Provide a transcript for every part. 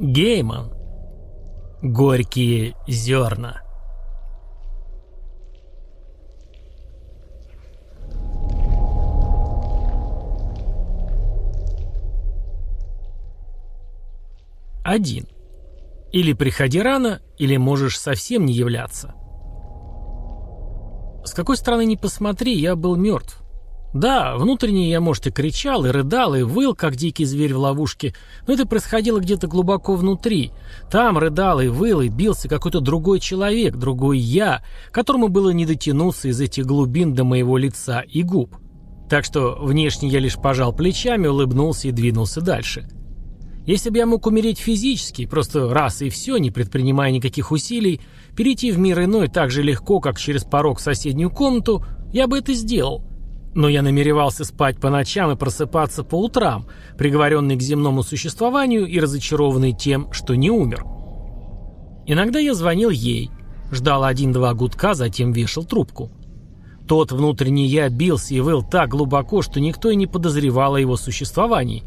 Гейман. Горькие зерна. Один. Или приходи рано, или можешь совсем не являться. С какой стороны ни посмотри, я был мертв. Да, внутренне я, может, и кричал, и рыдал, и выл, как дикий зверь в ловушке, но это происходило где-то глубоко внутри. Там рыдал и выл, и бился какой-то другой человек, другой я, которому было не дотянуться из этих глубин до моего лица и губ. Так что внешне я лишь пожал плечами, улыбнулся и двинулся дальше. Если бы я мог умереть физически, просто раз и все, не предпринимая никаких усилий, перейти в мир иной так же легко, как через порог в соседнюю комнату, я бы это сделал. Но я намеревался спать по ночам и просыпаться по утрам, приговоренный к земному существованию и разочарованный тем, что не умер. Иногда я звонил ей, ждал один-два гудка, затем вешал трубку. Тот внутренний я бился и выл так глубоко, что никто и не подозревал о его существовании.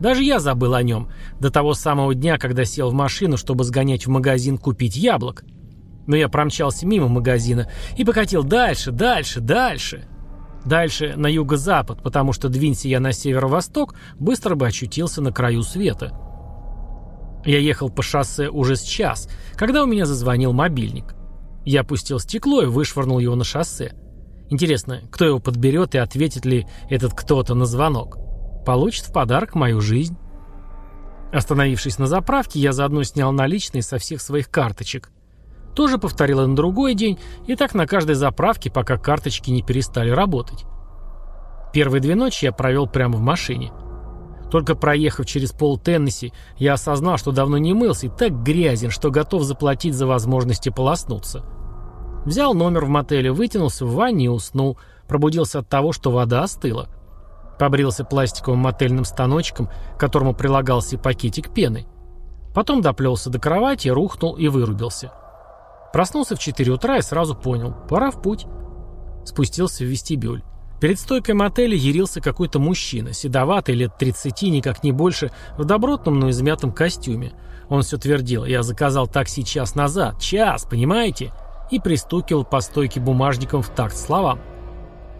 Даже я забыл о нем, до того самого дня, когда сел в машину, чтобы сгонять в магазин купить яблок. Но я промчался мимо магазина и покатил дальше, дальше, дальше. Дальше на юго-запад, потому что двинься я на северо-восток, быстро бы очутился на краю света. Я ехал по шоссе уже с час, когда у меня зазвонил мобильник. Я опустил стекло и вышвырнул его на шоссе. Интересно, кто его подберет и ответит ли этот кто-то на звонок? Получит в подарок мою жизнь. Остановившись на заправке, я заодно снял наличные со всех своих карточек – тоже повторила на другой день, и так на каждой заправке, пока карточки не перестали работать. Первые две ночи я провел прямо в машине. Только проехав через пол Теннесси, я осознал, что давно не мылся и так грязен, что готов заплатить за возможность полоснуться. Взял номер в мотеле, вытянулся в ванне и уснул. Пробудился от того, что вода остыла. Побрился пластиковым мотельным станочком, к которому прилагался пакетик пены. Потом доплелся до кровати, рухнул и вырубился. Проснулся в 4 утра и сразу понял – пора в путь. Спустился в вестибюль. Перед стойкой мотеля ярился какой-то мужчина, седоватый, лет 30, никак не больше, в добротном, но измятом костюме. Он все твердил «Я заказал такси час назад, час, понимаете?» и пристукивал по стойке бумажником в такт словам.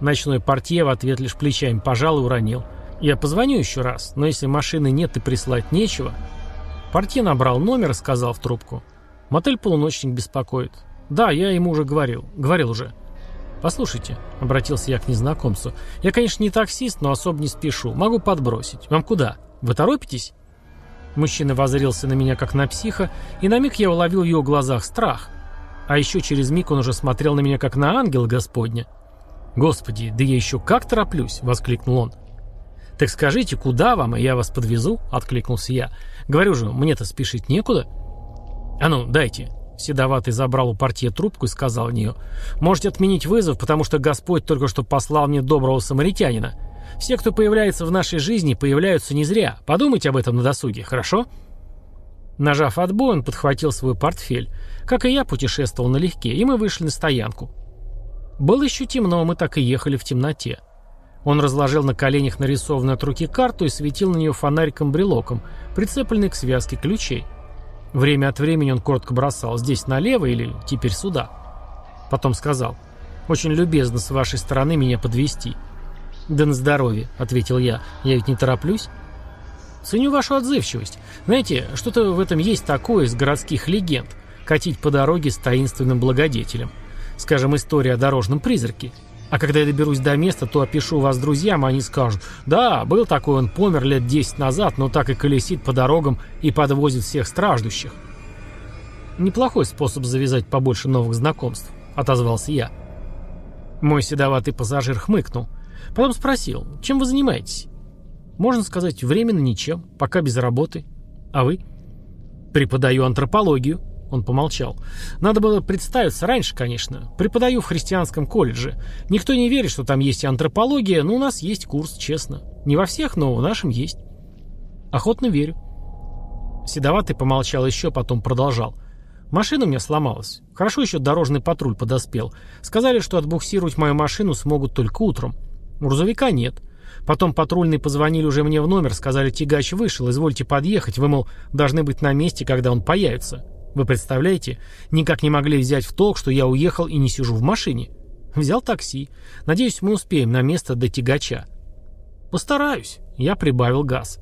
Ночной портье в ответ лишь плечами пожал и уронил. «Я позвоню еще раз, но если машины нет и прислать нечего...» Портье набрал номер и сказал в трубку. Мотель «Полуночник» беспокоит. Да, я ему уже говорил. Говорил уже. «Послушайте», — обратился я к незнакомцу, — «я, конечно, не таксист, но особо не спешу. Могу подбросить. Вам куда? Вы торопитесь?» Мужчина воззрился на меня как на психа, и на миг я уловил в его глазах страх. А еще через миг он уже смотрел на меня как на ангела Господня. «Господи, да я еще как тороплюсь!» — воскликнул он. «Так скажите, куда вам, и я вас подвезу?» — откликнулся я. «Говорю же, мне-то спешить некуда». «А ну, дайте». Седоватый забрал у портье трубку и сказал в нее. «Можете отменить вызов, потому что Господь только что послал мне доброго самаритянина. Все, кто появляется в нашей жизни, появляются не зря. Подумайте об этом на досуге, хорошо?» Нажав отбой, он подхватил свой портфель. Как и я, путешествовал налегке, и мы вышли на стоянку. Было еще темно, мы так и ехали в темноте. Он разложил на коленях нарисованную от руки карту и светил на нее фонариком-брелоком, прицепленный к связке ключей. Время от времени он коротко бросал «здесь налево» или «теперь сюда». Потом сказал «очень любезно с вашей стороны меня подвести. «Да на здоровье», — ответил я, — «я ведь не тороплюсь». «Ценю вашу отзывчивость. Знаете, что-то в этом есть такое из городских легенд — катить по дороге с таинственным благодетелем. Скажем, история о дорожном призраке. А когда я доберусь до места, то опишу вас друзьям, а они скажут, да, был такой, он помер лет 10 назад, но так и колесит по дорогам и подвозит всех страждущих. Неплохой способ завязать побольше новых знакомств, отозвался я. Мой седоватый пассажир хмыкнул. Потом спросил, чем вы занимаетесь? Можно сказать, временно ничем, пока без работы. А вы? Преподаю антропологию, он помолчал. «Надо было представиться раньше, конечно. Преподаю в христианском колледже. Никто не верит, что там есть антропология, но у нас есть курс, честно. Не во всех, но в нашем есть». «Охотно верю». Седоватый помолчал еще, потом продолжал. «Машина у меня сломалась. Хорошо еще дорожный патруль подоспел. Сказали, что отбуксировать мою машину смогут только утром. Грузовика нет. Потом патрульные позвонили уже мне в номер, сказали, тягач вышел, извольте подъехать, вы, мол, должны быть на месте, когда он появится. Вы представляете? Никак не могли взять в толк, что я уехал и не сижу в машине. Взял такси. Надеюсь, мы успеем на место до тягача. Постараюсь. Я прибавил газ.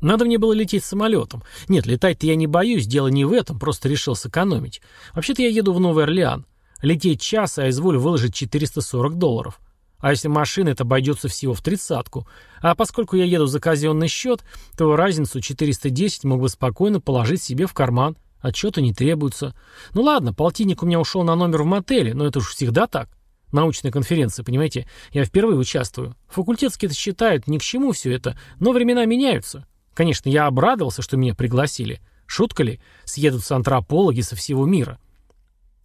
Надо мне было лететь самолетом. Нет, летать-то я не боюсь, дело не в этом, просто решил сэкономить. Вообще-то я еду в Новый Орлеан. Лететь час, а изволь выложить 440 долларов. А если машина, это обойдется всего в тридцатку. А поскольку я еду за казенный счет, то разницу 410 мог бы спокойно положить себе в карман. Отчета не требуется. Ну ладно, полтинник у меня ушел на номер в мотеле, но это уж всегда так. Научная конференция, понимаете? Я впервые участвую. Факультетские-то считают ни к чему все это, но времена меняются. Конечно, я обрадовался, что меня пригласили. Шутка ли? Съедутся антропологи со всего мира.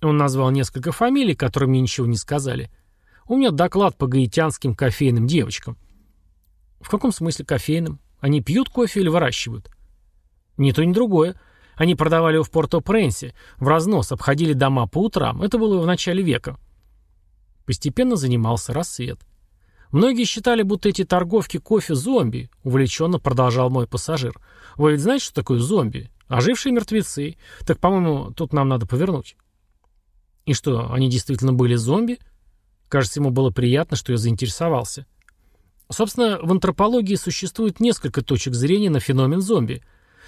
Он назвал несколько фамилий, которые мне ничего не сказали. У меня доклад по гаитянским кофейным девочкам. В каком смысле кофейным? Они пьют кофе или выращивают? Ни то, ни другое. Они продавали его в Порто-Пренсе, в разнос, обходили дома по утрам. Это было в начале века. Постепенно занимался рассвет. Многие считали, будто эти торговки кофе зомби, увлеченно продолжал мой пассажир. Вы ведь знаете, что такое зомби? Ожившие мертвецы. Так, по-моему, тут нам надо повернуть. И что, они действительно были зомби? Кажется, ему было приятно, что я заинтересовался. Собственно, в антропологии существует несколько точек зрения на феномен зомби.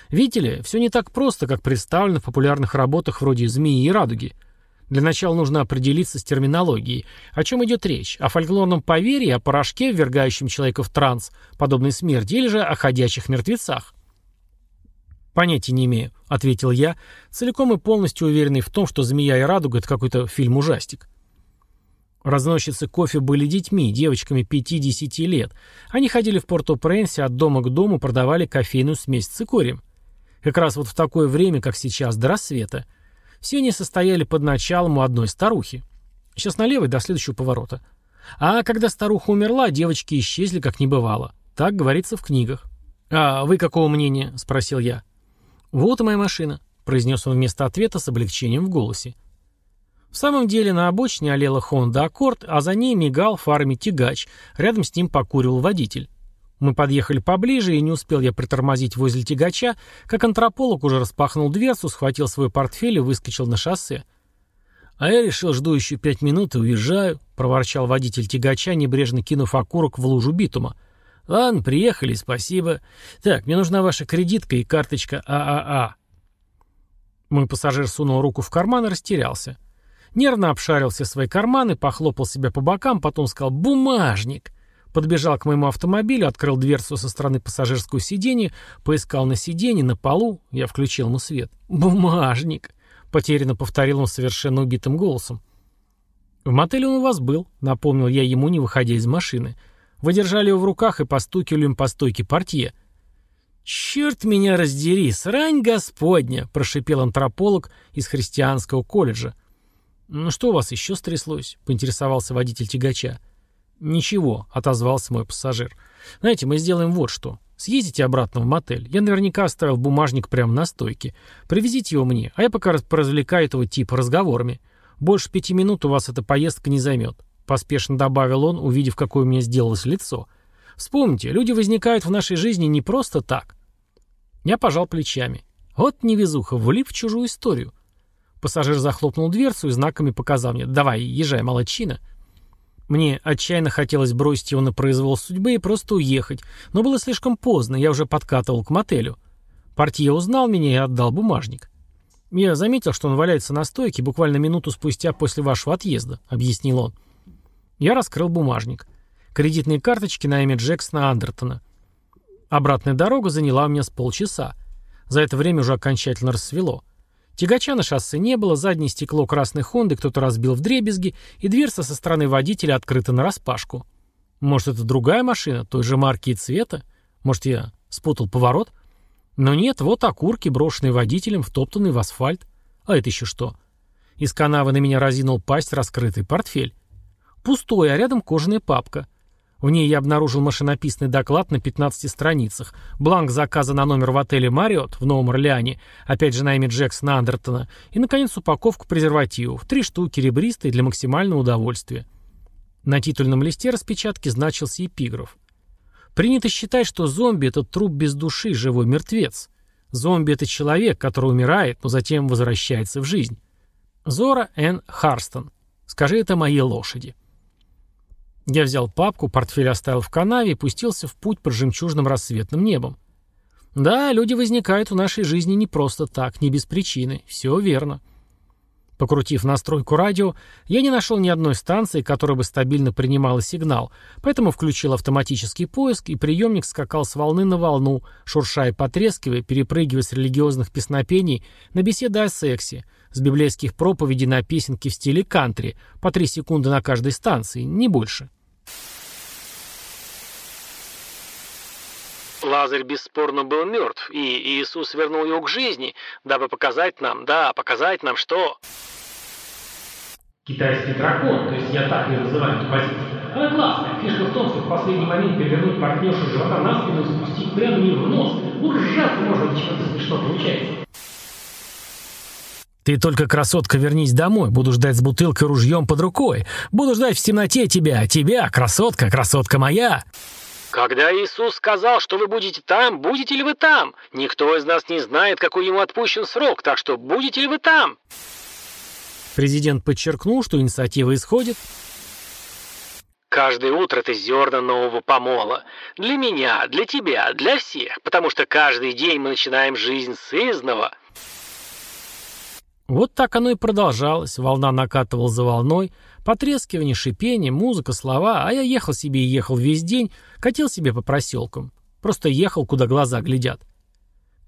Видите ли, все не так просто, как представлено в популярных работах вроде «Змеи и радуги». Для начала нужно определиться с терминологией. О чем идет речь? О фольклорном поверье, о порошке, ввергающем человека в транс, подобной смерти, или же о ходячих мертвецах? «Понятия не имею», — ответил я, целиком и полностью уверенный в том, что «Змея и радуга» — это какой-то фильм-ужастик. Разносчицы кофе были детьми, девочками 5-10 лет. Они ходили в Порто-Пренсе от дома к дому, продавали кофейную смесь с цикорием. Как раз вот в такое время, как сейчас, до рассвета. Все они состояли под началом у одной старухи. Сейчас налево до следующего поворота. А когда старуха умерла, девочки исчезли, как не бывало. Так говорится в книгах. «А вы какого мнения?» – спросил я. «Вот и моя машина», – произнес он вместо ответа с облегчением в голосе. В самом деле на обочине олела Honda Accord, а за ней мигал фарами тягач. Рядом с ним покуривал водитель. Мы подъехали поближе, и не успел я притормозить возле тягача, как антрополог уже распахнул дверцу, схватил свой портфель и выскочил на шоссе. «А я решил, жду еще пять минут и уезжаю», — проворчал водитель тягача, небрежно кинув окурок в лужу битума. «Ладно, приехали, спасибо. Так, мне нужна ваша кредитка и карточка ААА». Мой пассажир сунул руку в карман и растерялся. Нервно обшарил все свои карманы, похлопал себя по бокам, потом сказал «бумажник». Подбежал к моему автомобилю, открыл дверцу со стороны пассажирского сиденья, поискал на сиденье, на полу. Я включил ему свет. «Бумажник!» — потерянно повторил он совершенно убитым голосом. «В мотеле он у вас был», — напомнил я ему, не выходя из машины. «Вы держали его в руках и постукивали им по стойке портье». «Черт меня раздери, срань господня!» — прошипел антрополог из христианского колледжа. «Ну что у вас еще стряслось?» — поинтересовался водитель тягача. «Ничего», — отозвался мой пассажир. «Знаете, мы сделаем вот что. Съездите обратно в мотель. Я наверняка оставил бумажник прямо на стойке. Привезите его мне, а я пока поразвлекаю этого типа разговорами. Больше пяти минут у вас эта поездка не займет», — поспешно добавил он, увидев, какое у меня сделалось лицо. «Вспомните, люди возникают в нашей жизни не просто так». Я пожал плечами. Вот невезуха, влип в чужую историю. Пассажир захлопнул дверцу и знаками показал мне «давай, езжай, молодчина». Мне отчаянно хотелось бросить его на произвол судьбы и просто уехать, но было слишком поздно, я уже подкатывал к мотелю. Портье узнал меня и отдал бумажник. «Я заметил, что он валяется на стойке буквально минуту спустя после вашего отъезда», — объяснил он. Я раскрыл бумажник. Кредитные карточки на имя Джексона Андертона. Обратная дорога заняла у меня с полчаса. За это время уже окончательно рассвело. Тягача на шоссе не было, заднее стекло красной Хонды кто-то разбил в дребезги, и дверца со стороны водителя открыта нараспашку. Может, это другая машина, той же марки и цвета? Может, я спутал поворот? Но нет, вот окурки, брошенные водителем, втоптанные в асфальт. А это еще что? Из канавы на меня разинул пасть раскрытый портфель. Пустой, а рядом кожаная папка. В ней я обнаружил машинописный доклад на 15 страницах, бланк заказа на номер в отеле «Мариот» в Новом Орлеане, опять же на имя Джексона Андертона, и, наконец, упаковку презервативов, три штуки ребристые для максимального удовольствия. На титульном листе распечатки значился эпиграф. Принято считать, что зомби – это труп без души, живой мертвец. Зомби – это человек, который умирает, но затем возвращается в жизнь. Зора Н. Харстон. Скажи это моей лошади. Я взял папку, портфель оставил в канаве и пустился в путь под жемчужным рассветным небом. Да, люди возникают в нашей жизни не просто так, не без причины. Все верно. Покрутив настройку радио, я не нашел ни одной станции, которая бы стабильно принимала сигнал, поэтому включил автоматический поиск, и приемник скакал с волны на волну, шуршая и потрескивая, перепрыгивая с религиозных песнопений на беседы о сексе, с библейских проповедей на песенки в стиле кантри, по три секунды на каждой станции, не больше. Лазарь бесспорно был мертв, и Иисус вернул его к жизни, дабы показать нам, да, показать нам, что... Китайский дракон, то есть я так и называю эту позицию. Она классная. Фишка в том, что в последний момент перевернуть партнершу живота на спину и спустить прямо не в нос. Ужасно, может быть, чего-то смешно получается. Ты только, красотка, вернись домой. Буду ждать с бутылкой ружьем под рукой. Буду ждать в темноте тебя. Тебя, красотка, красотка моя. Когда Иисус сказал, что вы будете там, будете ли вы там? Никто из нас не знает, какой ему отпущен срок, так что будете ли вы там? Президент подчеркнул, что инициатива исходит. Каждое утро это зерна нового помола. Для меня, для тебя, для всех. Потому что каждый день мы начинаем жизнь с изного. Вот так оно и продолжалось. Волна накатывала за волной. Потрескивание, шипение, музыка, слова, а я ехал себе и ехал весь день, катил себе по проселкам. Просто ехал, куда глаза глядят.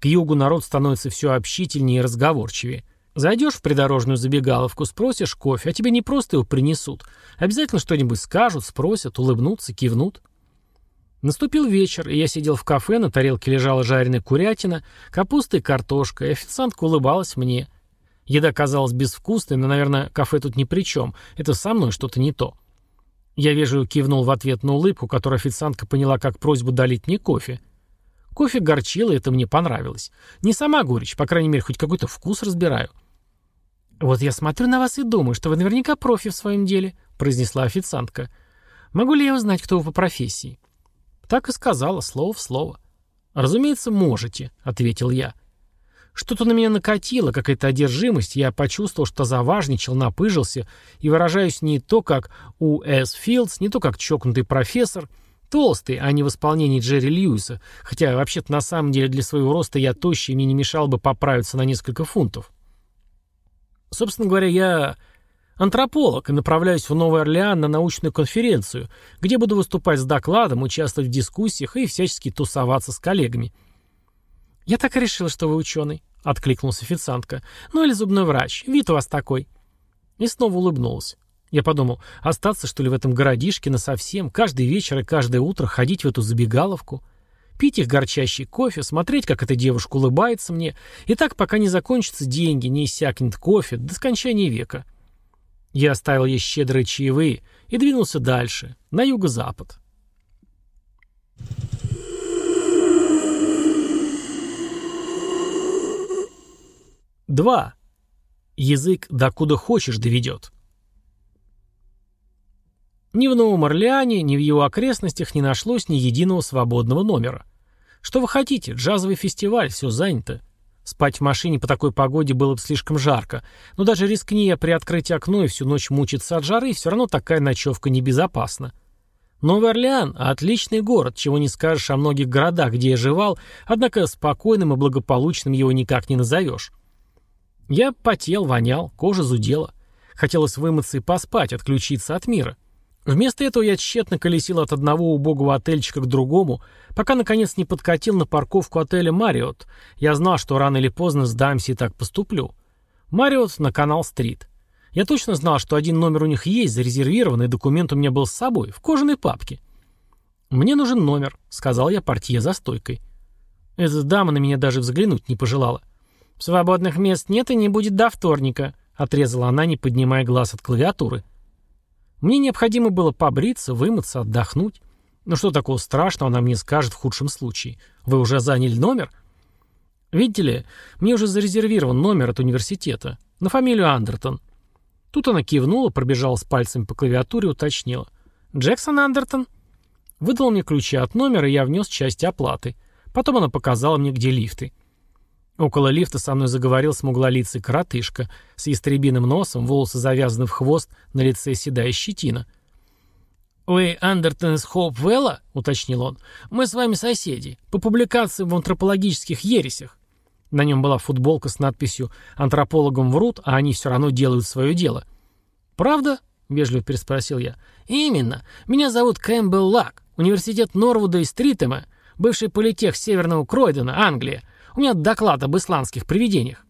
К югу народ становится все общительнее и разговорчивее. Зайдешь в придорожную забегаловку, спросишь кофе, а тебе не просто его принесут. Обязательно что-нибудь скажут, спросят, улыбнутся, кивнут. Наступил вечер, и я сидел в кафе, на тарелке лежала жареная курятина, капуста и картошка, и официантка улыбалась мне – Еда казалась безвкусной, но, наверное, кафе тут ни при чем. Это со мной что-то не то. Я вежливо кивнул в ответ на улыбку, которую официантка поняла как просьбу долить мне кофе. Кофе горчило, и это мне понравилось. Не сама горечь, по крайней мере, хоть какой-то вкус разбираю. «Вот я смотрю на вас и думаю, что вы наверняка профи в своем деле», — произнесла официантка. «Могу ли я узнать, кто вы по профессии?» Так и сказала, слово в слово. «Разумеется, можете», — ответил я. Что-то на меня накатило, какая-то одержимость, я почувствовал, что заважничал, напыжился, и выражаюсь не то, как У. С. Филдс, не то, как чокнутый профессор, толстый, а не в исполнении Джерри Льюиса, хотя вообще-то на самом деле для своего роста я тощий, и мне не мешало бы поправиться на несколько фунтов. Собственно говоря, я антрополог и направляюсь в Новый Орлеан на научную конференцию, где буду выступать с докладом, участвовать в дискуссиях и всячески тусоваться с коллегами. «Я так и решил, что вы ученый», — откликнулась официантка. «Ну или зубной врач. Вид у вас такой». И снова улыбнулась. Я подумал, остаться, что ли, в этом городишке насовсем, каждый вечер и каждое утро ходить в эту забегаловку, пить их горчащий кофе, смотреть, как эта девушка улыбается мне, и так, пока не закончатся деньги, не иссякнет кофе, до скончания века. Я оставил ей щедрые чаевые и двинулся дальше, на юго-запад. 2. Язык докуда хочешь доведет. Ни в Новом Орлеане, ни в его окрестностях не нашлось ни единого свободного номера. Что вы хотите? Джазовый фестиваль, все занято. Спать в машине по такой погоде было бы слишком жарко, но даже рискни я приоткрыть окно и всю ночь мучиться от жары, все равно такая ночевка небезопасна. Новый Орлеан – отличный город, чего не скажешь о многих городах, где я жевал, однако спокойным и благополучным его никак не назовешь. Я потел, вонял, кожа зудела. Хотелось вымыться и поспать, отключиться от мира. Вместо этого я тщетно колесил от одного убогого отельчика к другому, пока наконец не подкатил на парковку отеля «Мариот». Я знал, что рано или поздно сдамся и так поступлю. «Мариот» на канал-стрит. Я точно знал, что один номер у них есть, зарезервированный, документ у меня был с собой, в кожаной папке. «Мне нужен номер», — сказал я портье за стойкой. Эта дама на меня даже взглянуть не пожелала. «Свободных мест нет и не будет до вторника», — отрезала она, не поднимая глаз от клавиатуры. Мне необходимо было побриться, вымыться, отдохнуть. Ну что такого страшного она мне скажет в худшем случае? Вы уже заняли номер? Видите ли, мне уже зарезервирован номер от университета. На фамилию Андертон. Тут она кивнула, пробежала с пальцами по клавиатуре и уточнила. «Джексон Андертон?» Выдал мне ключи от номера, и я внес часть оплаты. Потом она показала мне, где лифты. Около лифта со мной заговорил смуглолицый коротышка с ястребиным носом, волосы завязаны в хвост, на лице седая щетина. «Вы Андертон из Хоупвелла?» — уточнил он. «Мы с вами соседи. По публикациям в антропологических ересях». На нем была футболка с надписью «Антропологам врут, а они все равно делают свое дело». «Правда?» — вежливо переспросил я. «Именно. Меня зовут Кэмпбелл Лак. Университет Норвуда и Стритема, бывший политех Северного Кройдена, Англия. У меня доклад об исландских привидениях».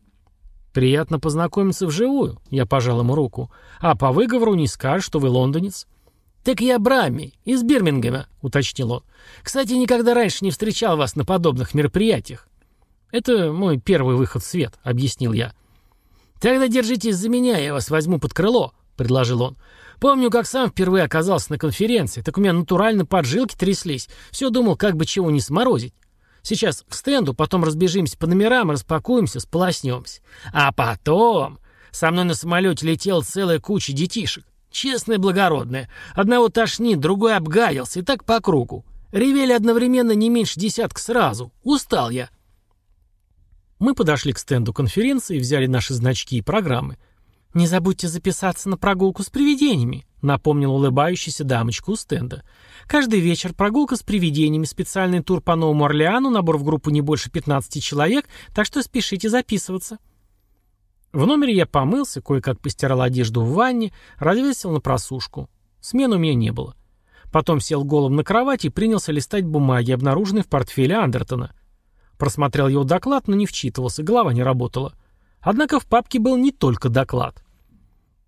«Приятно познакомиться вживую», — я пожал ему руку. «А по выговору не скажешь, что вы лондонец». «Так я Брамми, из Бирмингема», — уточнил он. «Кстати, никогда раньше не встречал вас на подобных мероприятиях». «Это мой первый выход в свет», — объяснил я. «Тогда держитесь за меня, я вас возьму под крыло», — предложил он. «Помню, как сам впервые оказался на конференции, так у меня натурально поджилки тряслись. Все думал, как бы чего не сморозить. Сейчас к стенду, потом разбежимся по номерам, распакуемся, сполоснемся. А потом... Со мной на самолете летела целая куча детишек. Честное благородное. Одного тошнит, другой обгаялся, и так по кругу. Ревели одновременно не меньше десятка сразу. Устал я. Мы подошли к стенду конференции, взяли наши значки и программы. «Не забудьте записаться на прогулку с привидениями», напомнил улыбающаяся дамочка у стенда. «Каждый вечер прогулка с привидениями, специальный тур по Новому Орлеану, набор в группу не больше 15 человек, так что спешите записываться». В номере я помылся, кое-как постирал одежду в ванне, развесил на просушку. Смены у меня не было. Потом сел голым на кровать и принялся листать бумаги, обнаруженные в портфеле Андертона. Просмотрел его доклад, но не вчитывался, голова не работала. Однако в папке был не только доклад.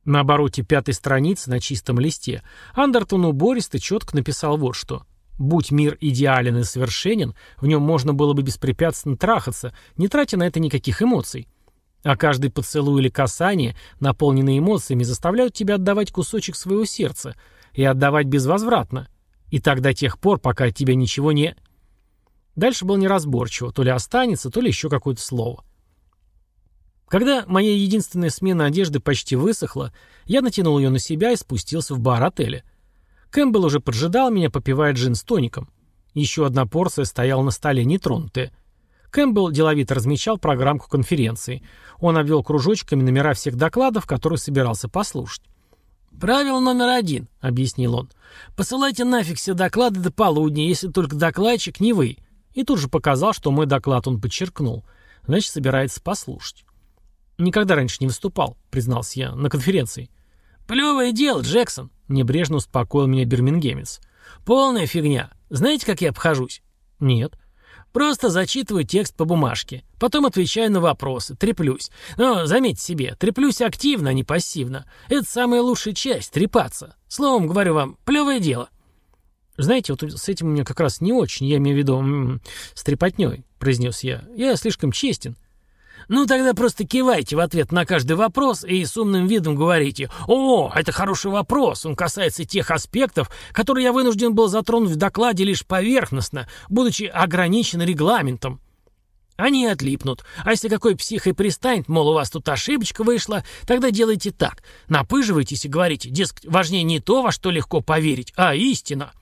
На обороте пятой страницы на чистом листе Андертон убористо четко написал вот что. Будь мир идеален и совершенен, в нем можно было бы беспрепятственно трахаться, не тратя на это никаких эмоций. А каждый поцелуй или касание, наполненные эмоциями, заставляют тебя отдавать кусочек своего сердца и отдавать безвозвратно. И так до тех пор, пока от тебя ничего не... Дальше было неразборчиво, то ли останется, то ли еще какое-то слово. Когда моя единственная смена одежды почти высохла, я натянул ее на себя и спустился в бар отеля. Кэмпбелл уже поджидал меня, попивая джин с тоником. Еще одна порция стояла на столе, нетронутая. Кэмпбелл деловито размечал программку конференции. Он обвел кружочками номера всех докладов, которые собирался послушать. «Правило номер один», — объяснил он. «Посылайте нафиг все доклады до полудня, если только докладчик не вы». И тут же показал, что мой доклад он подчеркнул. Значит, собирается послушать. «Никогда раньше не выступал», — признался я, — «на конференции». «Плевое дело, Джексон», — небрежно успокоил меня бирмингемец. «Полная фигня. Знаете, как я обхожусь?» «Нет». Просто зачитываю текст по бумажке. Потом отвечаю на вопросы, треплюсь. Но, заметьте себе, треплюсь активно, а не пассивно. Это самая лучшая часть, трепаться. Словом, говорю вам, плевое дело. Знаете, вот с этим у меня как раз не очень, я имею в виду, м -м, с трепотней, произнес я. Я слишком честен. Ну тогда просто кивайте в ответ на каждый вопрос и с умным видом говорите «О, это хороший вопрос, он касается тех аспектов, которые я вынужден был затронуть в докладе лишь поверхностно, будучи ограничен регламентом». Они отлипнут. А если какой псих и пристанет, мол, у вас тут ошибочка вышла, тогда делайте так. Напыживайтесь и говорите, дескать, важнее не то, во что легко поверить, а истина.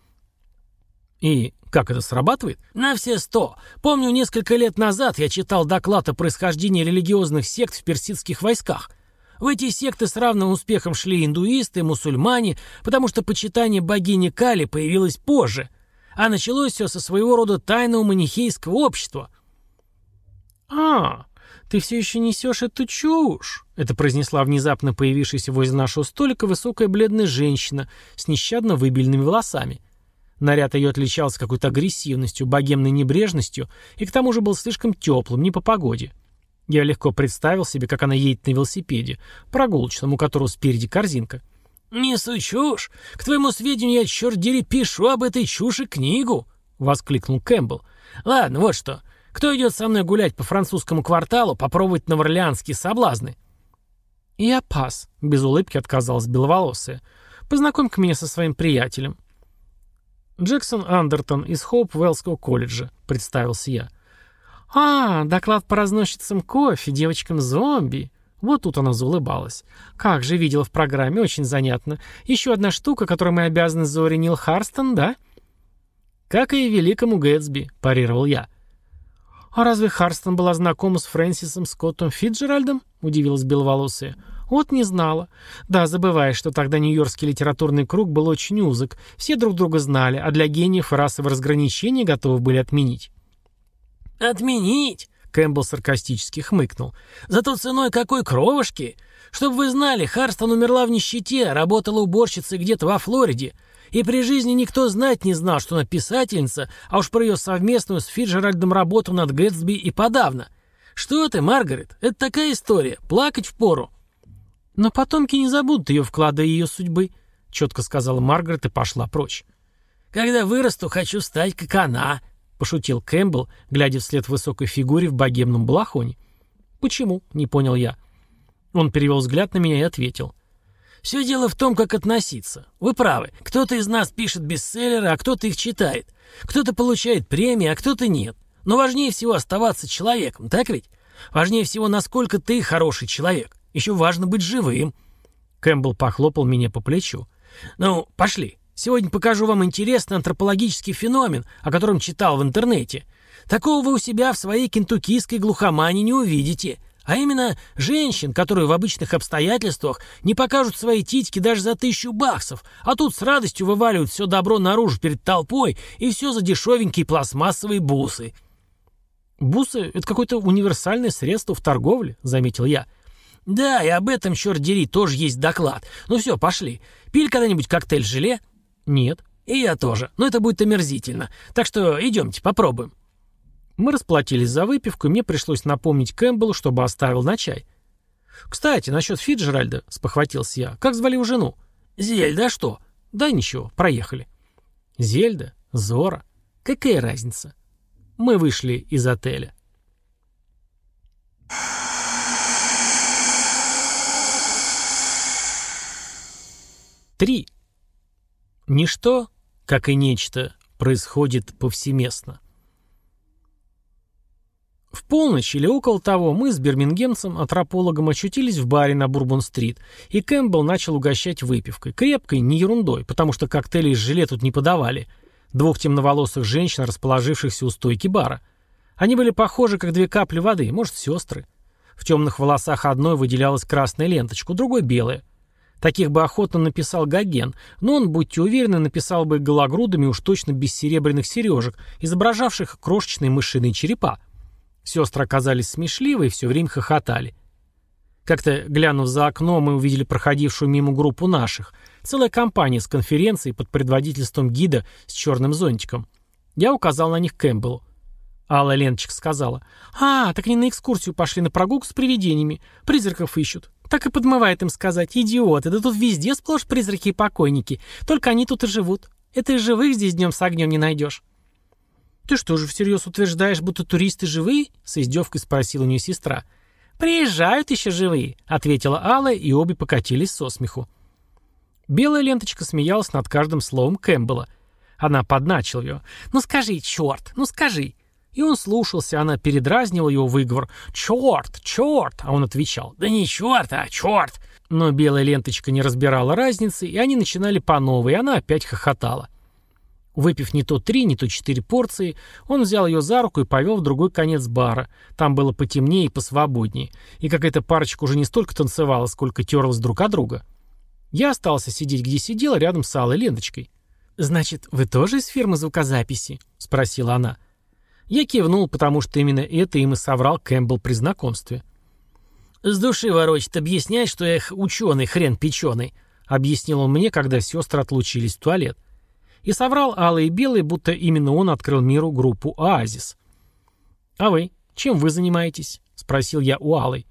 И как это срабатывает? На все сто. Помню, несколько лет назад я читал доклад о происхождении религиозных сект в персидских войсках. В эти секты с равным успехом шли индуисты, мусульмане, потому что почитание богини Кали появилось позже. А началось все со своего рода тайного манихейского общества. «А, ты все еще несешь эту чушь!» Это произнесла внезапно появившаяся возле нашего столика высокая бледная женщина с нещадно выбеленными волосами. Наряд ее отличался какой-то агрессивностью, богемной небрежностью и к тому же был слишком теплым, не по погоде. Я легко представил себе, как она едет на велосипеде, прогулочном, у которого спереди корзинка. «Не чушь! К твоему сведению, я, черт дери, пишу об этой чуши книгу!» — воскликнул Кэмпбелл. «Ладно, вот что. Кто идет со мной гулять по французскому кварталу, попробовать новоорлеанские соблазны?» «Я пас», — без улыбки отказалась беловолосая. «Познакомь-ка меня со своим приятелем». «Джексон Андертон из Хоуп-Веллского колледжа», — представился я. «А, доклад по разносчицам кофе, девочкам-зомби». Вот тут она заулыбалась. «Как же, видела в программе, очень занятно. Еще одна штука, которой мы обязаны Зоре Нил Харстон, да?» «Как и великому Гэтсби», – парировал я. «А разве Харстон была знакома с Фрэнсисом Скоттом Фитджеральдом?» – удивилась беловолосая. «Вот не знала. Да, забываешь, что тогда Нью-Йоркский литературный круг был очень узок. Все друг друга знали, а для гениев расовое разграничение готовы были отменить». «Отменить?» — Кэмпбелл саркастически хмыкнул. «Зато ценой какой кровушки! Чтобы вы знали, Харстон умерла в нищете, работала уборщицей где-то во Флориде. И при жизни никто знать не знал, что она писательница, а уж про ее совместную с Фиджеральдом работу над Гэтсби и подавно. Что ты, Маргарет? Это такая история. Плакать в пору. Но потомки не забудут ее вклада и ее судьбы, четко сказала Маргарет и пошла прочь. Когда вырасту, хочу стать как она, пошутил Кэмпбелл, глядя вслед высокой фигуре в богемном балахоне. Почему? Не понял я. Он перевел взгляд на меня и ответил. Все дело в том, как относиться. Вы правы. Кто-то из нас пишет бестселлеры, а кто-то их читает. Кто-то получает премии, а кто-то нет. Но важнее всего оставаться человеком, так ведь? Важнее всего, насколько ты хороший человек. Еще важно быть живым. Кэмпбелл похлопал меня по плечу. Ну, пошли. Сегодня покажу вам интересный антропологический феномен, о котором читал в интернете. Такого вы у себя в своей кентуккийской глухомане не увидите. А именно, женщин, которые в обычных обстоятельствах не покажут свои титьки даже за тысячу баксов, а тут с радостью вываливают все добро наружу перед толпой и все за дешевенькие пластмассовые бусы. «Бусы — это какое-то универсальное средство в торговле», — заметил я. «Да, и об этом, черт дери, тоже есть доклад. Ну все, пошли. Пили когда-нибудь коктейль-желе?» «Нет». «И я тоже. Но это будет омерзительно. Так что идемте, попробуем». Мы расплатились за выпивку, и мне пришлось напомнить Кэмпбеллу, чтобы оставил на чай. «Кстати, насчет Фиджеральда», — спохватился я. «Как звали его жену?» «Зельда что?» «Да ничего, проехали». «Зельда? Зора? Какая разница?» Мы вышли из отеля. Три. Ничто, как и нечто, происходит повсеместно. В полночь или около того мы с бирмингемцем, антропологом, очутились в баре на Бурбон-стрит, и Кэмпбелл начал угощать выпивкой. Крепкой, не ерундой, потому что коктейли из желе тут не подавали. Двух темноволосых женщин, расположившихся у стойки бара. Они были похожи, как две капли воды, может, сестры. В темных волосах одной выделялась красная ленточка, у другой белая. Таких бы охотно написал Гоген, но он, будьте уверены, написал бы гологрудами уж точно без серебряных сережек, изображавших крошечные мышиные черепа. Сестры оказались смешливы и все время хохотали. Как-то, глянув за окно, мы увидели проходившую мимо группу наших. Целая компания с конференцией под предводительством гида с черным зонтиком. Я указал на них Кэмпбеллу. Алла Леночка сказала, «А, так они на экскурсию пошли на прогулку с привидениями. Призраков ищут. Так и подмывает им сказать, идиоты, да тут везде сплошь призраки и покойники. Только они тут и живут. Это и живых здесь днем с огнем не найдешь». «Ты что же всерьез утверждаешь, будто туристы живые?» — с издевкой спросила у нее сестра. «Приезжают еще живые», — ответила Алла, и обе покатились со смеху. Белая ленточка смеялась над каждым словом Кэмпбелла. Она подначила ее. «Ну скажи, черт, ну скажи!» И он слушался, она передразнивала его выговор. «Черт, черт!» А он отвечал. «Да не черт, а черт!» Но белая ленточка не разбирала разницы, и они начинали по новой, и она опять хохотала. Выпив не то три, не то четыре порции, он взял ее за руку и повел в другой конец бара. Там было потемнее и посвободнее. И какая-то парочка уже не столько танцевала, сколько терлась друг от друга. Я остался сидеть, где сидела, рядом с Аллой Ленточкой. «Значит, вы тоже из фирмы звукозаписи?» — спросила она. Я кивнул, потому что именно это им и соврал Кэмпбелл при знакомстве. «С души ворочит, объяснять, что я ученый, хрен печеный», — объяснил он мне, когда сестры отлучились в туалет и соврал Алый и Белый, будто именно он открыл миру группу «Оазис». «А вы? Чем вы занимаетесь?» — спросил я у Алой.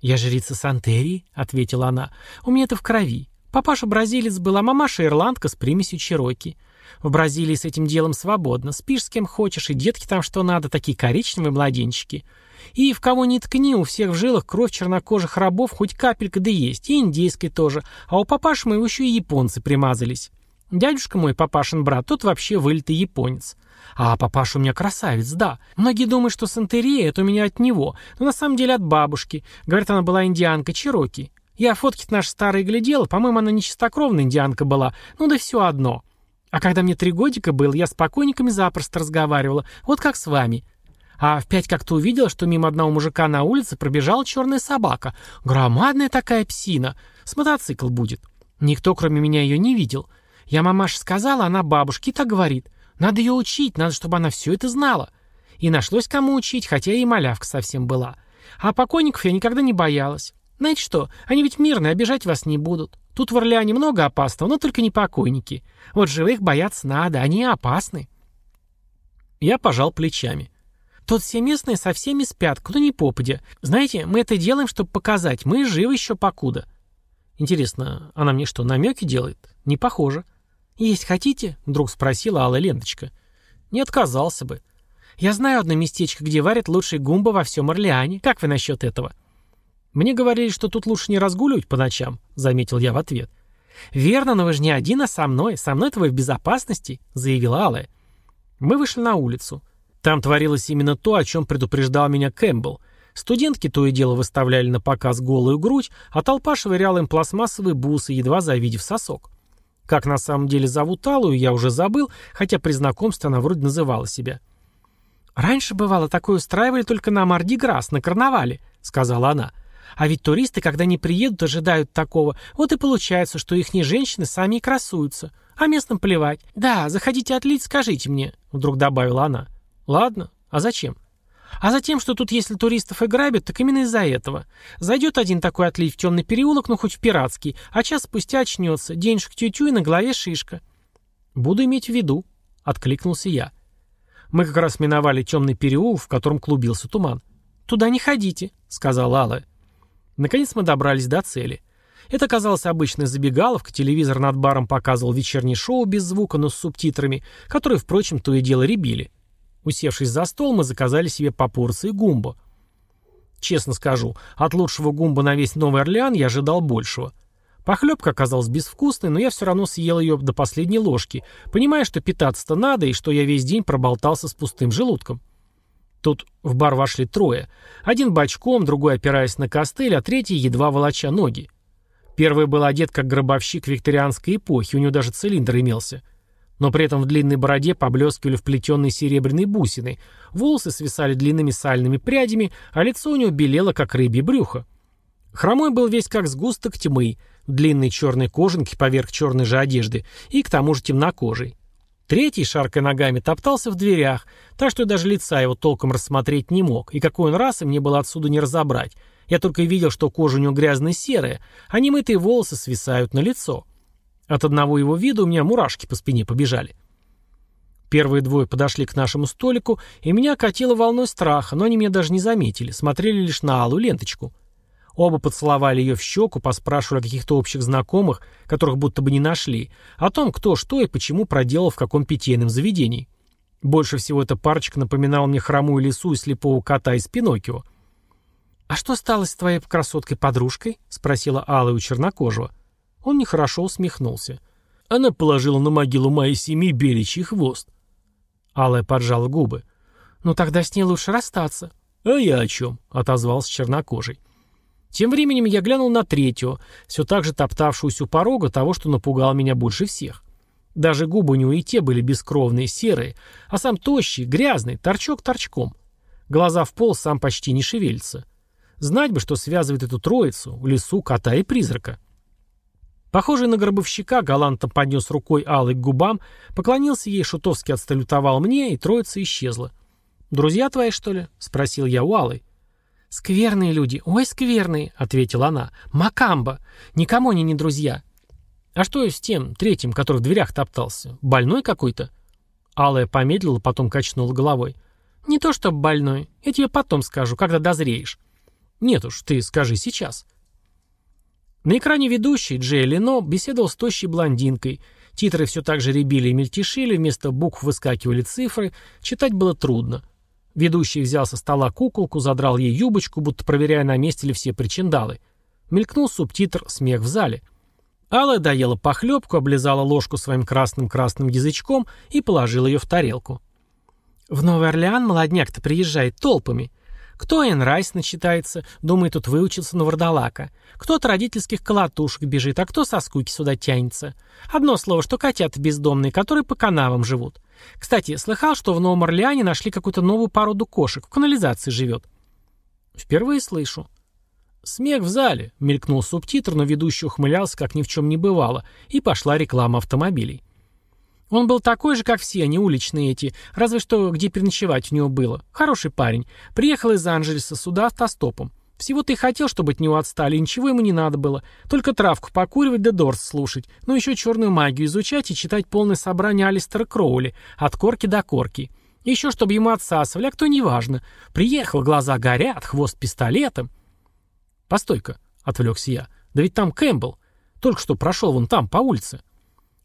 «Я жрица Сантерии», — ответила она. «У меня это в крови. Папаша бразилец был, а мамаша ирландка с примесью чероки. В Бразилии с этим делом свободно. Спишь с кем хочешь, и детки там что надо, такие коричневые младенчики. И в кого ни ткни, у всех в жилах кровь чернокожих рабов хоть капелька да есть, и индейской тоже. А у папаши моего еще и японцы примазались. Дядюшка мой, папашин брат, тот вообще вылитый японец. А папаша у меня красавец, да. Многие думают, что Сантерия — это у меня от него, но на самом деле от бабушки. Говорят, она была индианка Чироки. Я фотки наши старые глядела, по-моему, она не чистокровная индианка была, ну да все одно. А когда мне три годика было, я с покойниками запросто разговаривала, вот как с вами. А в пять как-то увидела, что мимо одного мужика на улице пробежала черная собака. Громадная такая псина. С мотоцикл будет. Никто, кроме меня, ее не видел. Я мамаше сказала, она бабушке так говорит. Надо ее учить, надо, чтобы она все это знала. И нашлось кому учить, хотя и малявка совсем была. А покойников я никогда не боялась. Знаете что, они ведь мирные, обижать вас не будут. Тут в Орлеане много опасного, но только не покойники. Вот живых бояться надо, они опасны. Я пожал плечами. Тут все местные со всеми спят, кто не попадя. Знаете, мы это делаем, чтобы показать, мы живы еще покуда. Интересно, она мне что, намеки делает? Не похоже. «Есть хотите?» — вдруг спросила Алла Ленточка. «Не отказался бы. Я знаю одно местечко, где варят лучшие гумба во всем Орлеане. Как вы насчет этого?» «Мне говорили, что тут лучше не разгуливать по ночам», — заметил я в ответ. «Верно, но вы же не один, а со мной. Со мной-то в безопасности», — заявила Алая. Мы вышли на улицу. Там творилось именно то, о чем предупреждал меня Кэмпбелл. Студентки то и дело выставляли на показ голую грудь, а толпа швыряла им пластмассовые бусы, едва завидев сосок. Как на самом деле зовут Алую, я уже забыл, хотя при знакомстве она вроде называла себя. «Раньше, бывало, такое устраивали только на Марди-Грасс, на карнавале», — сказала она. А ведь туристы, когда не приедут, ожидают такого. Вот и получается, что ихние женщины сами и красуются. А местным плевать. Да, заходите отлить, скажите мне, вдруг добавила она. Ладно, а зачем? А за тем, что тут если туристов и грабят, так именно из-за этого. Зайдет один такой отлить в темный переулок, ну хоть в пиратский, а час спустя очнется, денежек тю-тю и на голове шишка. Буду иметь в виду, откликнулся я. Мы как раз миновали темный переулок, в котором клубился туман. «Туда не ходите», — сказала Алла. Наконец мы добрались до цели. Это оказалась обычная забегаловка, телевизор над баром показывал вечернее шоу без звука, но с субтитрами, которые, впрочем, то и дело ребили. Усевшись за стол, мы заказали себе по порции гумбо. Честно скажу, от лучшего гумба на весь Новый Орлеан я ожидал большего. Похлебка оказалась безвкусной, но я все равно съел ее до последней ложки, понимая, что питаться-то надо и что я весь день проболтался с пустым желудком. Тут в бар вошли трое. Один бочком, другой опираясь на костыль, а третий едва волоча ноги. Первый был одет как гробовщик викторианской эпохи, у него даже цилиндр имелся. Но при этом в длинной бороде поблескивали вплетенные серебряные бусины, волосы свисали длинными сальными прядями, а лицо у него белело, как рыбье брюхо. Хромой был весь как сгусток тьмы, длинной черной кожанке поверх черной же одежды и к тому же темнокожий. Третий, шаркая ногами, топтался в дверях, так что даже лица его толком рассмотреть не мог, и какой он раз, и мне было отсюда не разобрать. Я только видел, что кожа у него грязно-серая, а немытые волосы свисают на лицо. От одного его вида у меня мурашки по спине побежали. Первые двое подошли к нашему столику, и меня катило волной страха, но они меня даже не заметили, смотрели лишь на алую ленточку — Оба поцеловали ее в щеку, поспрашивали о каких-то общих знакомых, которых будто бы не нашли, о том, кто что и почему проделал в каком питейном заведении. Больше всего эта парочка напоминала мне хромую лису и слепого кота из Пиноккио. «А что стало с твоей красоткой-подружкой?» — спросила Алла у чернокожего. Он нехорошо усмехнулся. Она положила на могилу моей семьи беличий хвост. Алая поджала губы. «Ну тогда с ней лучше расстаться». «А я о чем?» — отозвался чернокожий. Тем временем я глянул на третью, все так же топтавшуюся у порога того, что напугал меня больше всех. Даже губы у него и те были бескровные, серые, а сам тощий, грязный, торчок торчком. Глаза в пол сам почти не шевелится. Знать бы, что связывает эту троицу, лесу, кота и призрака. Похожий на гробовщика, галантно поднес рукой Аллы к губам, поклонился ей, шутовски отсталютовал мне, и троица исчезла. «Друзья твои, что ли?» — спросил я у Аллы. «Скверные люди, ой, скверные», — ответила она. «Макамба. Никому они не друзья». «А что с тем, третьим, который в дверях топтался? Больной какой-то?» Алая помедлила, потом качнула головой. «Не то чтобы больной. Я тебе потом скажу, когда дозреешь». «Нет уж, ты скажи сейчас». На экране ведущий Джей Лено беседовал с тощей блондинкой. Титры все так же рябили и мельтешили, вместо букв выскакивали цифры. Читать было трудно. Ведущий взял со стола куколку, задрал ей юбочку, будто проверяя, на месте ли все причиндалы. Мелькнул субтитр «Смех в зале». Алла доела похлебку, облизала ложку своим красным-красным язычком и положила ее в тарелку. «В Новый Орлеан молодняк-то приезжает толпами. Кто Энн Райс начитается, думает, тут выучился на вардалака. Кто от родительских колотушек бежит, а кто со скуки сюда тянется. Одно слово, что котята бездомные, которые по канавам живут. Кстати, слыхал, что в Новом Орлеане нашли какую-то новую породу кошек, в канализации живет. Впервые слышу. «Смех в зале», — мелькнул субтитр, но ведущий ухмылялся, как ни в чем не бывало, и пошла реклама автомобилей. Он был такой же, как все, они уличные эти, разве что где переночевать у него было. Хороший парень. Приехал из Анджелеса сюда автостопом. Всего-то и хотел, чтобы от него отстали, и ничего ему не надо было. Только травку покуривать да Дорс слушать. Ну еще черную магию изучать и читать полное собрание Алистера Кроули. От корки до корки. Еще, чтобы ему отсасывали, а кто неважно. Приехал, глаза горят, хвост пистолетом. «Постой-ка», — отвлекся я. «Да ведь там Кэмпбелл. Только что прошел вон там, по улице».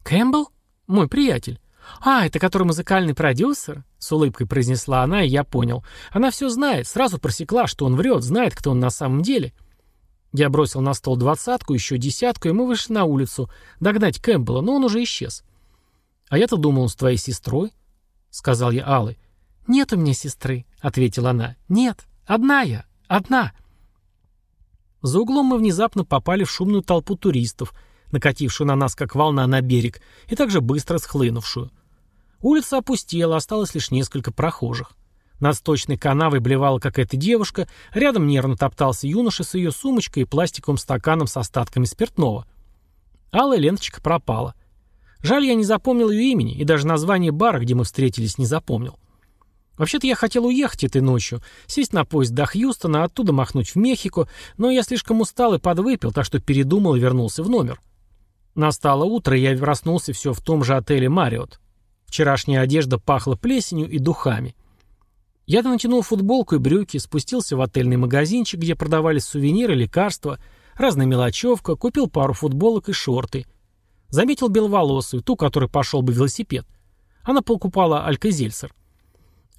«Кэмпбелл? Мой приятель». «А, это который музыкальный продюсер?» — с улыбкой произнесла она, и я понял. Она все знает, сразу просекла, что он врет, знает, кто он на самом деле. Я бросил на стол двадцатку, еще десятку, и мы вышли на улицу. Догнать Кэмпбелла, но он уже исчез. «А я-то думал, он с твоей сестрой», — сказал я Аллы. «Нет у меня сестры», — ответила она. «Нет, одна я, одна». За углом мы внезапно попали в шумную толпу туристов, накатившую на нас как волна на берег, и также быстро схлынувшую. Улица опустела, осталось лишь несколько прохожих. Над сточной канавой блевала какая-то девушка, рядом нервно топтался юноша с ее сумочкой и пластиковым стаканом с остатками спиртного. Алая ленточка пропала. Жаль, я не запомнил ее имени, и даже название бара, где мы встретились, не запомнил. Вообще-то я хотел уехать этой ночью, сесть на поезд до Хьюстона, оттуда махнуть в Мехико, но я слишком устал и подвыпил, так что передумал и вернулся в номер. Настало утро, я проснулся все в том же отеле «Мариот». Вчерашняя одежда пахла плесенью и духами. Я натянул футболку и брюки, спустился в отельный магазинчик, где продавались сувениры, лекарства, разная мелочевка, купил пару футболок и шорты. Заметил беловолосую, ту, которой пошел бы велосипед. Она покупала алькозельцер.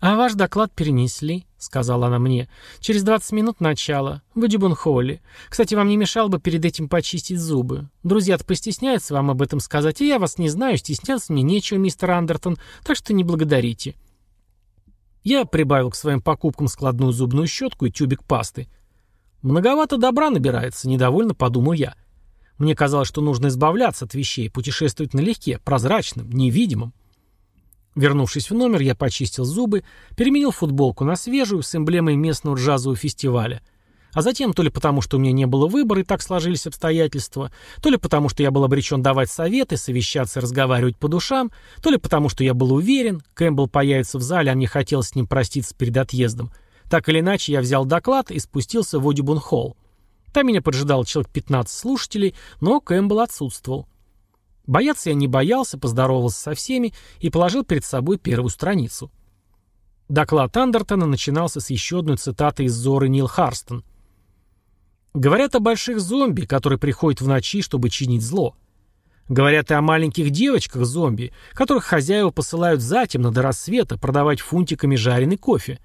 «А ваш доклад перенесли», — сказала она мне. «Через 20 минут начало. В Дюбенхолле. Кстати, вам не мешало бы перед этим почистить зубы. Друзья-то постесняются вам об этом сказать, и я вас не знаю, стесняться мне нечего, мистер Андертон, так что не благодарите». Я прибавил к своим покупкам складную зубную щетку и тюбик пасты. «Многовато добра набирается», — недовольно подумал я. Мне казалось, что нужно избавляться от вещей, путешествовать налегке, прозрачным, невидимым. Вернувшись в номер, я почистил зубы, переменил футболку на свежую с эмблемой местного джазового фестиваля. А затем, то ли потому, что у меня не было выбора и так сложились обстоятельства, то ли потому, что я был обречен давать советы, совещаться и разговаривать по душам, то ли потому, что я был уверен, Кэмпбелл появится в зале, а мне хотелось с ним проститься перед отъездом. Так или иначе, я взял доклад и спустился в Одибун-холл. Там меня поджидал человек 15 слушателей, но Кэмпбелл отсутствовал. Бояться я не боялся, поздоровался со всеми и положил перед собой первую страницу. Доклад Андертона начинался с еще одной цитаты из Зоры Нил Харстон. «Говорят о больших зомби, которые приходят в ночи, чтобы чинить зло. Говорят и о маленьких девочках-зомби, которых хозяева посылают затемно до рассвета продавать фунтиками жареный кофе.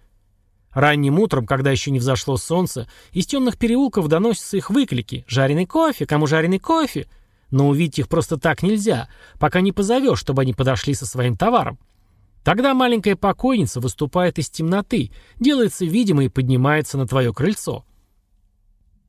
Ранним утром, когда еще не взошло солнце, из темных переулков доносятся их выклики «Жареный кофе! Кому жареный кофе?» Но увидеть их просто так нельзя, пока не позовешь, чтобы они подошли со своим товаром. Тогда маленькая покойница выступает из темноты, делается видимой и поднимается на твое крыльцо.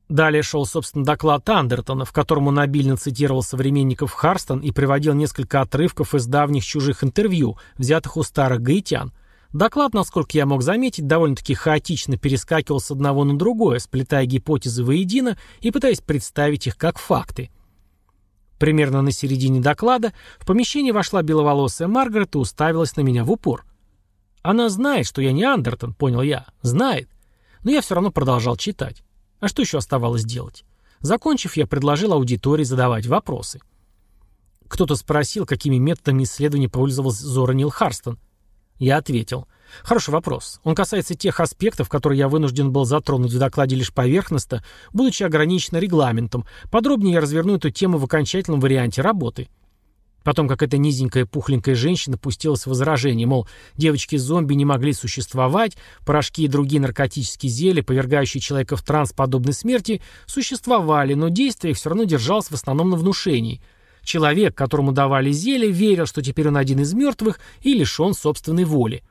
Далее шел, собственно, доклад Андертона, в котором он обильно цитировал современников Харстон и приводил несколько отрывков из давних чужих интервью, взятых у старых гаитян. Доклад, насколько я мог заметить, довольно-таки хаотично перескакивал с одного на другое, сплетая гипотезы воедино и пытаясь представить их как факты. Примерно на середине доклада в помещение вошла беловолосая Маргарет и уставилась на меня в упор. Она знает, что я не Андертон, понял я. Знает. Но я все равно продолжал читать. А что еще оставалось делать? Закончив, я предложил аудитории задавать вопросы. Кто-то спросил, какими методами исследования пользовался Зора Нил Харстон. Я ответил. Хороший вопрос. Он касается тех аспектов, которые я вынужден был затронуть в докладе лишь поверхностно, будучи ограничен регламентом. Подробнее я разверну эту тему в окончательном варианте работы. Потом как эта низенькая пухленькая женщина пустилась в возражение, мол, девочки-зомби не могли существовать, порошки и другие наркотические зелья, повергающие человека в транс подобной смерти, существовали, но действие их все равно держалось в основном на внушении. Человек, которому давали зелье, верил, что теперь он один из мертвых и лишен собственной воли.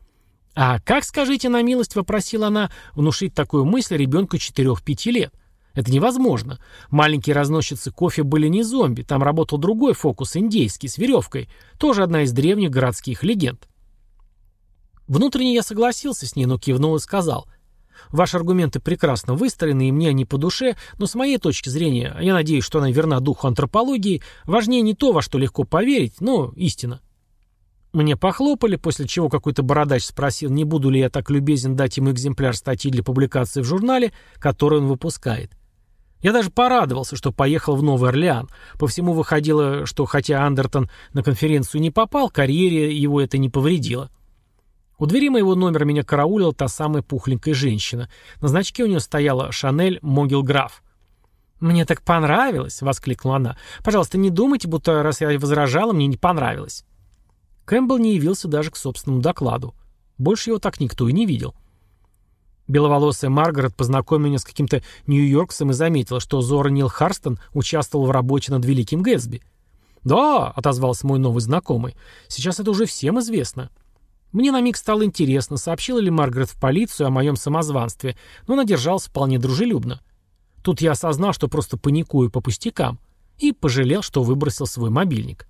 «А как, скажите на милость, — вопросила она, — внушить такую мысль ребенку 4-5 лет? Это невозможно. Маленькие разносчицы кофе были не зомби, там работал другой фокус, индейский, с веревкой, тоже одна из древних городских легенд». Внутренне я согласился с ней, но кивнул и сказал, «Ваши аргументы прекрасно выстроены, и мне они по душе, но с моей точки зрения, я надеюсь, что она верна духу антропологии, важнее не то, во что легко поверить, но истина». Мне похлопали, после чего какой-то бородач спросил, не буду ли я так любезен дать ему экземпляр статьи для публикации в журнале, который он выпускает. Я даже порадовался, что поехал в Новый Орлеан. По всему выходило, что хотя Андертон на конференцию не попал, карьере его это не повредило. У двери моего номера меня караулила та самая пухленькая женщина. На значке у нее стояла «Шанель Могилграф». «Мне так понравилось!» — воскликнула она. «Пожалуйста, не думайте, будто раз я возражала, мне не понравилось». Кэмпбелл не явился даже к собственному докладу. Больше его так никто и не видел. Беловолосая Маргарет познакомила меня с каким-то нью-йоркцем и заметила, что Зора Нил Харстон участвовал в работе над Великим Гэтсби. «Да», — отозвался мой новый знакомый, — «сейчас это уже всем известно». Мне на миг стало интересно, сообщила ли Маргарет в полицию о моем самозванстве, но она держалась вполне дружелюбно. Тут я осознал, что просто паникую по пустякам, и пожалел, что выбросил свой мобильник.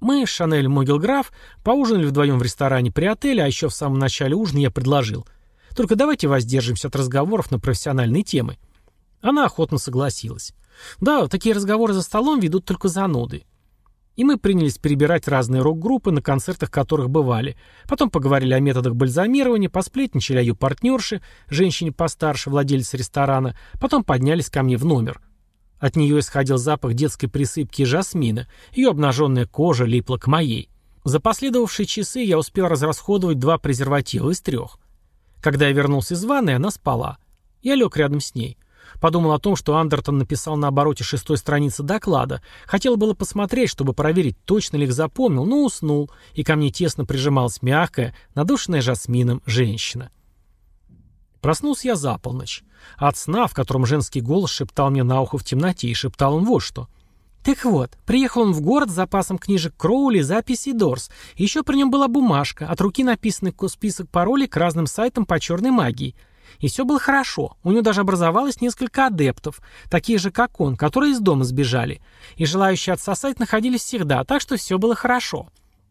Мы, Шанель Могилграф, поужинали вдвоем в ресторане при отеле, а еще в самом начале ужина я предложил. Только давайте воздержимся от разговоров на профессиональные темы. Она охотно согласилась. Да, такие разговоры за столом ведут только зануды. И мы принялись перебирать разные рок-группы, на концертах которых бывали. Потом поговорили о методах бальзамирования, посплетничали о ее партнерше, женщине постарше, владельце ресторана. Потом поднялись ко мне в номер. От нее исходил запах детской присыпки и жасмина, ее обнаженная кожа липла к моей. За последовавшие часы я успел разрасходовать два презерватива из трех. Когда я вернулся из ванной, она спала. Я лег рядом с ней. Подумал о том, что Андертон написал на обороте шестой страницы доклада. Хотел было посмотреть, чтобы проверить, точно ли их запомнил, но уснул, и ко мне тесно прижималась мягкая, надушенная жасмином женщина. Проснулся я за полночь. От сна, в котором женский голос шептал мне на ухо в темноте, и шептал он вот что. Так вот, приехал он в город с запасом книжек Кроули, записей Дорс. Еще при нем была бумажка, от руки написанный список паролей к разным сайтам по черной магии. И все было хорошо. У него даже образовалось несколько адептов, такие же, как он, которые из дома сбежали. И желающие отсосать находились всегда, так что все было хорошо.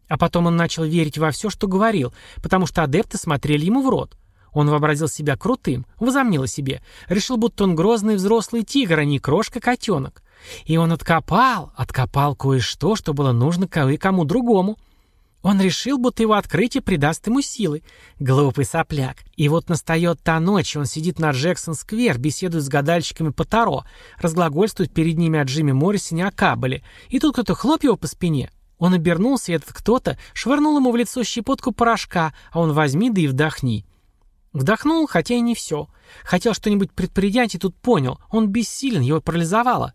А потом он начал верить во все, что говорил, потому что адепты смотрели ему в рот. Он вообразил себя крутым, возомнил о себе, решил, будто он грозный взрослый тигр, а не крошка-котенок. И он откопал, откопал кое-что, что было нужно кое-кому другому. Он решил, будто его открытие придаст ему силы. Глупый сопляк. И вот настает та ночь, он сидит на Джексон-сквер, беседует с гадальщиками по Таро, разглагольствует перед ними о Джимми Моррисоне о Кабеле. И тут кто-то хлоп его по спине. Он обернулся, и этот кто-то швырнул ему в лицо щепотку порошка, а он возьми да и вдохни. Вдохнул, хотя и не все. Хотел что-нибудь предпринять и тут понял, он бессилен, его парализовало.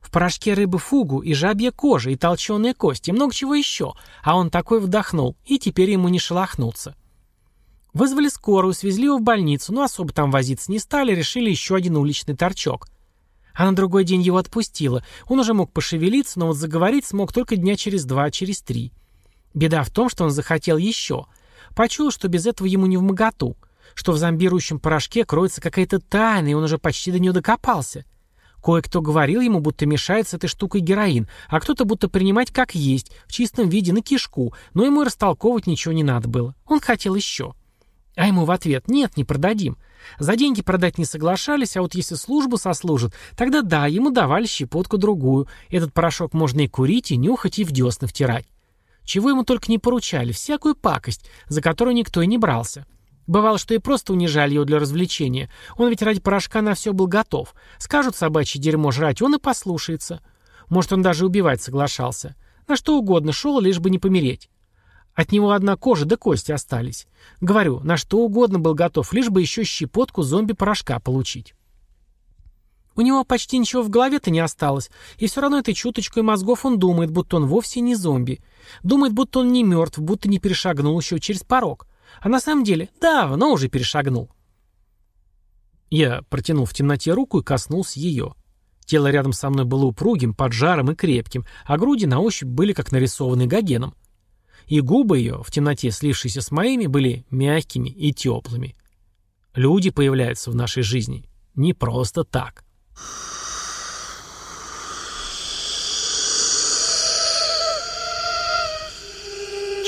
В порошке рыбы фугу и жабья кожа, и толченые кости, и много чего еще, а он такой вдохнул, и теперь ему не шелохнуться. Вызвали скорую, свезли его в больницу, но особо там возиться не стали, решили еще один уличный торчок. А на другой день его отпустило. Он уже мог пошевелиться, но вот заговорить смог только дня через два, через три. Беда в том, что он захотел еще. Почуял, что без этого ему не в моготу что в зомбирующем порошке кроется какая-то тайна, и он уже почти до нее докопался. Кое-кто говорил ему, будто мешает с этой штукой героин, а кто-то будто принимать как есть, в чистом виде на кишку, но ему и растолковывать ничего не надо было. Он хотел еще. А ему в ответ «нет, не продадим». За деньги продать не соглашались, а вот если службу сослужат, тогда да, ему давали щепотку другую. Этот порошок можно и курить, и нюхать, и в десны втирать. Чего ему только не поручали, всякую пакость, за которую никто и не брался. Бывало, что и просто унижали его для развлечения. Он ведь ради порошка на все был готов. Скажут собачье дерьмо жрать, он и послушается. Может, он даже убивать соглашался. На что угодно шел, лишь бы не помереть. От него одна кожа да кости остались. Говорю, на что угодно был готов, лишь бы еще щепотку зомби-порошка получить. У него почти ничего в голове-то не осталось, и все равно этой чуточкой мозгов он думает, будто он вовсе не зомби. Думает, будто он не мертв, будто не перешагнул еще через порог. А на самом деле давно уже перешагнул. Я протянул в темноте руку и коснулся ее. Тело рядом со мной было упругим, поджаром и крепким, а груди на ощупь были как нарисованы гогеном. и губы ее, в темноте слившиеся с моими, были мягкими и теплыми. Люди появляются в нашей жизни не просто так.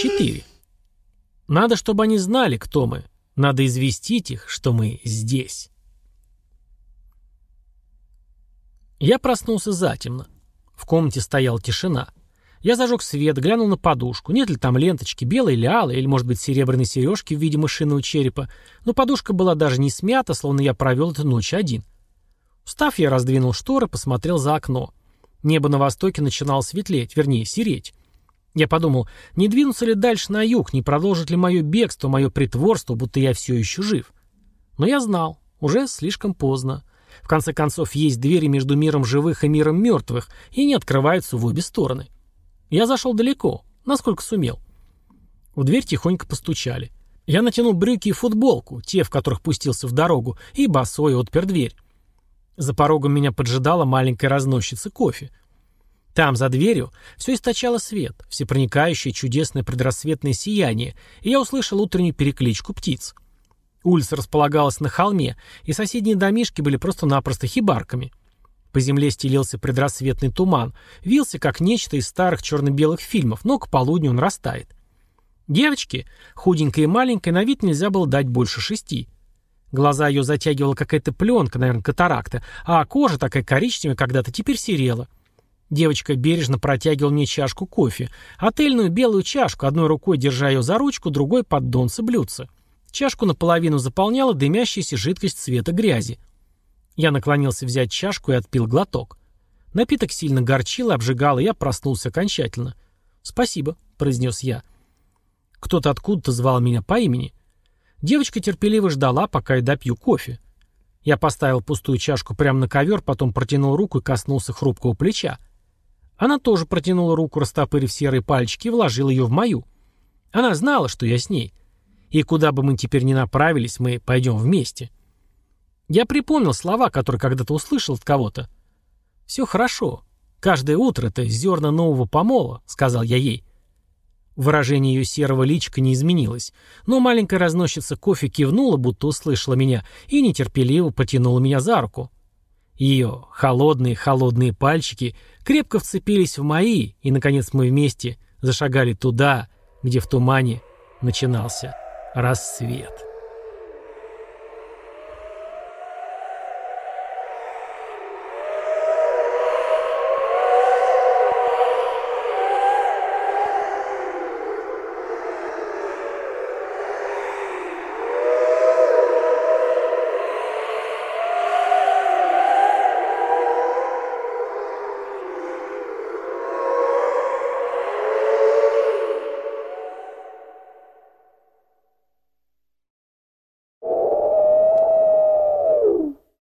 Четыре. Надо, чтобы они знали, кто мы. Надо известить их, что мы здесь. Я проснулся затемно. В комнате стояла тишина. Я зажег свет, глянул на подушку. Нет ли там ленточки, белой или алой, или, может быть, серебряной сережки в виде мышиного черепа. Но подушка была даже не смята, словно я провел эту ночь один. Встав, я раздвинул шторы, посмотрел за окно. Небо на востоке начинало светлеть, вернее, сереть. Я подумал, не двинуться ли дальше на юг, не продолжит ли мое бегство, мое притворство, будто я все еще жив. Но я знал, уже слишком поздно. В конце концов, есть двери между миром живых и миром мертвых, и не открываются в обе стороны. Я зашел далеко, насколько сумел. В дверь тихонько постучали. Я натянул брюки и футболку, те, в которых пустился в дорогу, и босой отпер дверь. За порогом меня поджидала маленькая разносчица кофе. Там, за дверью, все источало свет, всепроникающее чудесное предрассветное сияние, и я услышал утреннюю перекличку птиц. Улица располагалась на холме, и соседние домишки были просто-напросто хибарками. По земле стелился предрассветный туман, вился как нечто из старых черно-белых фильмов, но к полудню он растает. Девочке, худенькой и маленькой, на вид нельзя было дать больше шести. Глаза ее затягивала какая-то пленка, наверное, катаракта, а кожа, такая коричневая, когда-то теперь серела. Девочка бережно протягивала мне чашку кофе, отельную белую чашку, одной рукой держа ее за ручку, другой под донце блюдца. Чашку наполовину заполняла дымящаяся жидкость цвета грязи. Я наклонился взять чашку и отпил глоток. Напиток сильно горчил и обжигал, и я проснулся окончательно. «Спасибо», — произнес я. Кто-то откуда-то звал меня по имени. Девочка терпеливо ждала, пока я допью кофе. Я поставил пустую чашку прямо на ковер, потом протянул руку и коснулся хрупкого плеча. Она тоже протянула руку, растопырив серые пальчики, и вложила ее в мою. Она знала, что я с ней. И куда бы мы теперь ни направились, мы пойдем вместе. Я припомнил слова, которые когда-то услышал от кого-то. «Все хорошо. Каждое утро это зерна нового помола», — сказал я ей. Выражение ее серого личика не изменилось, но маленькая разносчица кофе кивнула, будто услышала меня, и нетерпеливо потянула меня за руку. Ее холодные-холодные пальчики крепко вцепились в мои, и, наконец, мы вместе зашагали туда, где в тумане начинался рассвет.